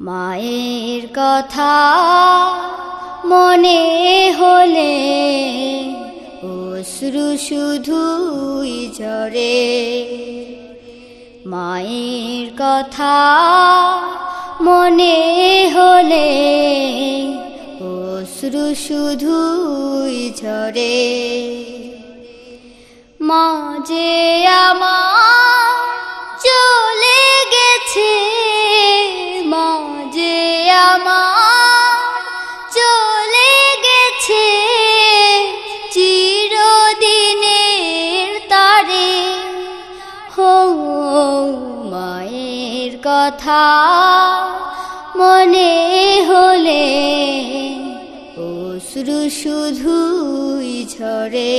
মায়ের কথা মনে হলে অশ্রু শুধুই ঝরে। মায়ের কথা মনে হলে অশ্রু শুধুই ঝরে। মা যে আমার কথা মনে হলে অশ্রু শুধুই ঝরে।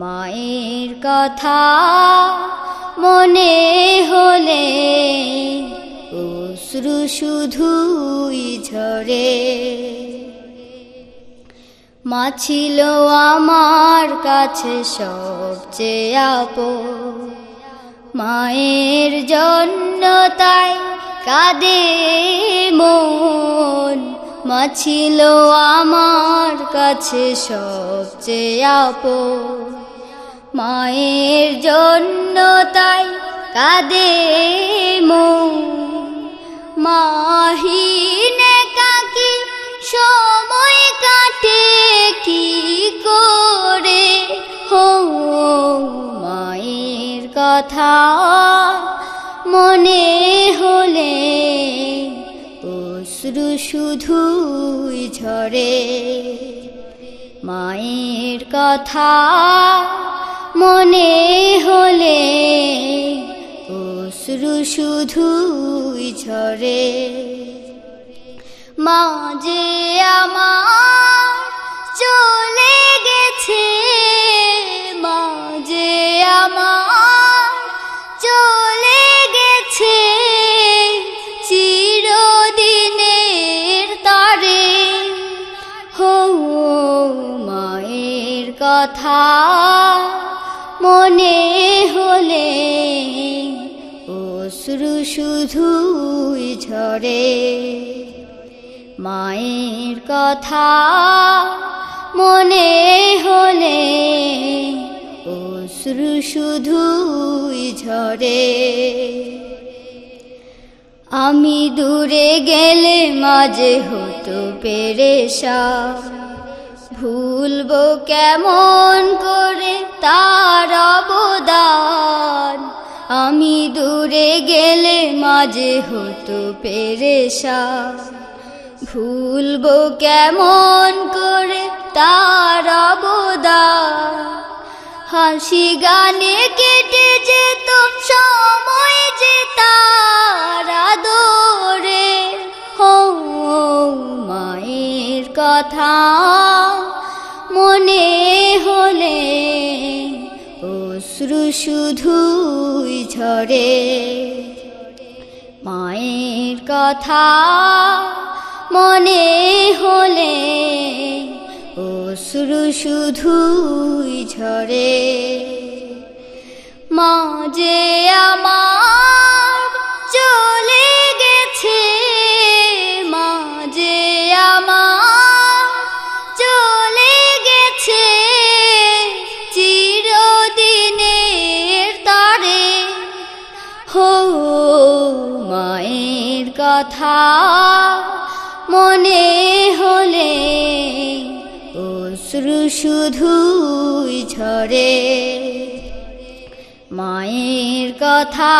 মায়ের কথা মনে হলে অশ্রু শুধুই ঝরে। মা ছিল আমার কাছে সবচেয়ে আপো মায়ের জন্য তাই কাঁদে মন। মা ছিল আমার কাছে সবচেয়ে আপো মায়ের জন্য তাই কাঁদে মন। মাহিনে কাকি সময় কথা মনে হলে অশ্রু শুধুই ঝরে। মায়ের কথা মনে হলে অশ্রু শুধুই ঝরে। মা যে আমার চলে গেছে, মা যে আমার চলে গেছে চিরদিনের তারে। হো মায়ের কথা, মনে হলে অশ্রু শুধুই ঝরে। মায়ের কথা, মনে হলে অশ্রু শুধুই ঝরে। আমি দূরে গেলে মাঝে হতো পেরেশা ভুলবো কেমন করে তার অবদান? আমি দূরে গেলে মাঝে হতো পেরেশা ভুলবো কেমন করে তার অবদান? হাসি গানে কেটে যেত সময় যে তার হো মায়ের কথা মনে হলে অশ্রু শুধুই ঝরে। মায়ের কথা মনে হলে অশ্রু শুধুই ঝরে। যে আমার চলে গেছে, মা যে আমার চলে গেছে, চিরদিনের তারে। হো, মায়ের কথা মনে হলে অশ্রু শুধুই ঝরে। মায়ের কথা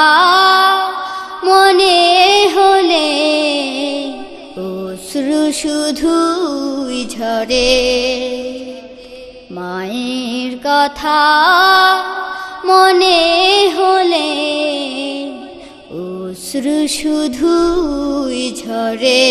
মনে হলে অশ্রু শুধুই ঝরে। মায়ের কথা মনে হলে অশ্রু শুধুই ঝরে।